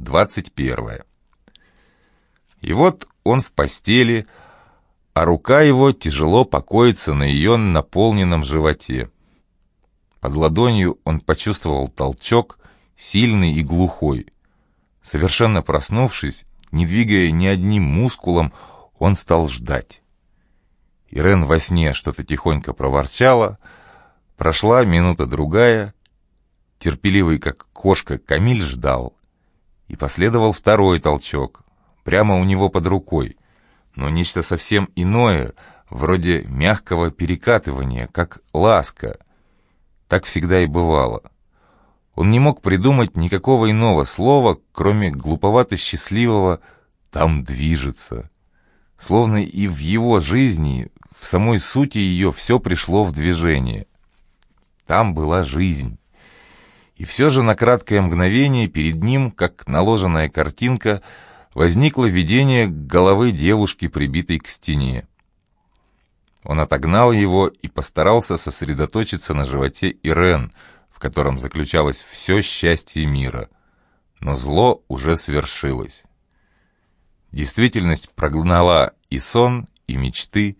21. И вот он в постели, а рука его тяжело покоится на ее наполненном животе. Под ладонью он почувствовал толчок, сильный и глухой. Совершенно проснувшись, не двигая ни одним мускулом, он стал ждать. Ирен во сне что-то тихонько проворчала. Прошла минута-другая. Терпеливый, как кошка, Камиль ждал. И последовал второй толчок, прямо у него под рукой. Но нечто совсем иное, вроде мягкого перекатывания, как ласка. Так всегда и бывало. Он не мог придумать никакого иного слова, кроме глуповато-счастливого «там движется». Словно и в его жизни, в самой сути ее, все пришло в движение. Там была жизнь. И все же на краткое мгновение перед ним, как наложенная картинка, возникло видение головы девушки, прибитой к стене. Он отогнал его и постарался сосредоточиться на животе Ирен, в котором заключалось все счастье мира. Но зло уже свершилось. Действительность прогнала и сон, и мечты.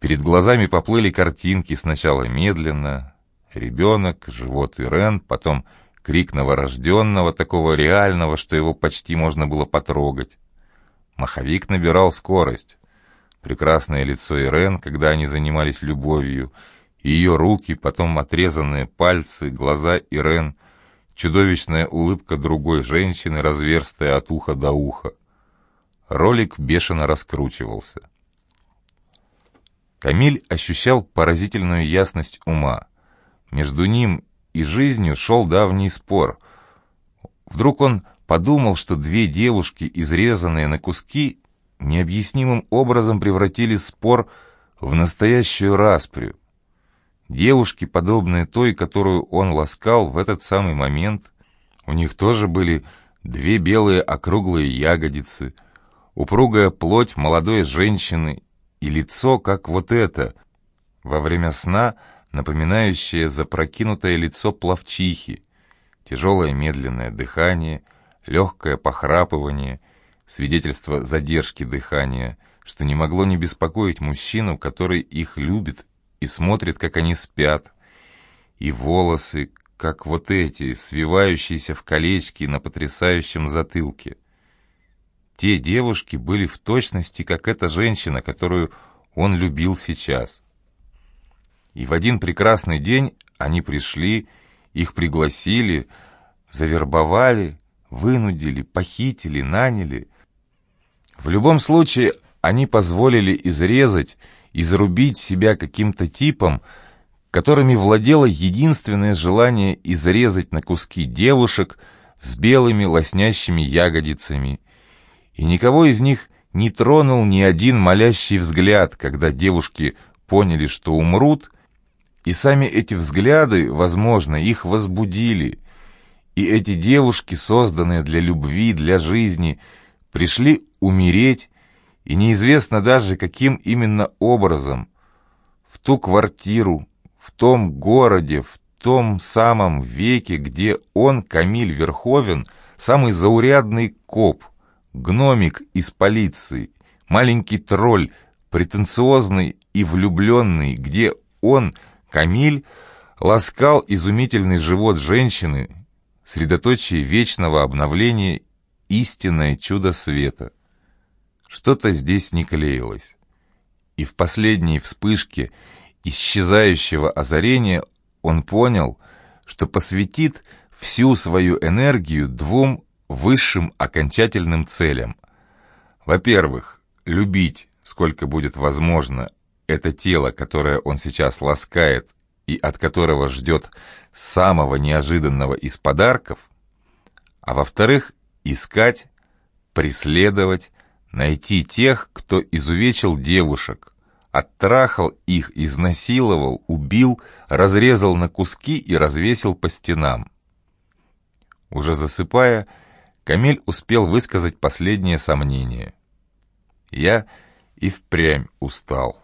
Перед глазами поплыли картинки сначала медленно. Ребенок, живот Ирен, потом крик новорожденного, такого реального, что его почти можно было потрогать. Маховик набирал скорость. Прекрасное лицо Ирен, когда они занимались любовью, ее руки, потом отрезанные пальцы, глаза Ирен, чудовищная улыбка другой женщины, разверстая от уха до уха. Ролик бешено раскручивался. Камиль ощущал поразительную ясность ума. Между ним и жизнью шел давний спор. Вдруг он подумал, что две девушки, изрезанные на куски, необъяснимым образом превратили спор в настоящую распрю. Девушки, подобные той, которую он ласкал в этот самый момент, у них тоже были две белые округлые ягодицы — упругая плоть молодой женщины и лицо, как вот это, во время сна напоминающее запрокинутое лицо пловчихи, тяжелое медленное дыхание, легкое похрапывание, свидетельство задержки дыхания, что не могло не беспокоить мужчину, который их любит и смотрит, как они спят, и волосы, как вот эти, свивающиеся в колечки на потрясающем затылке. Те девушки были в точности, как эта женщина, которую он любил сейчас. И в один прекрасный день они пришли, их пригласили, завербовали, вынудили, похитили, наняли. В любом случае, они позволили изрезать и зарубить себя каким-то типом, которыми владело единственное желание изрезать на куски девушек с белыми лоснящими ягодицами и никого из них не тронул ни один молящий взгляд, когда девушки поняли, что умрут, и сами эти взгляды, возможно, их возбудили, и эти девушки, созданные для любви, для жизни, пришли умереть, и неизвестно даже, каким именно образом, в ту квартиру, в том городе, в том самом веке, где он, Камиль Верховен, самый заурядный коп, гномик из полиции, маленький тролль, претенциозный и влюбленный, где он, Камиль, ласкал изумительный живот женщины, средоточие вечного обновления, истинное чудо света. Что-то здесь не клеилось. И в последней вспышке исчезающего озарения он понял, что посвятит всю свою энергию двум высшим окончательным целям. Во-первых, любить, сколько будет возможно, это тело, которое он сейчас ласкает и от которого ждет самого неожиданного из подарков, а во-вторых, искать, преследовать, найти тех, кто изувечил девушек, оттрахал их, изнасиловал, убил, разрезал на куски и развесил по стенам. Уже засыпая, Камиль успел высказать последнее сомнение. «Я и впрямь устал».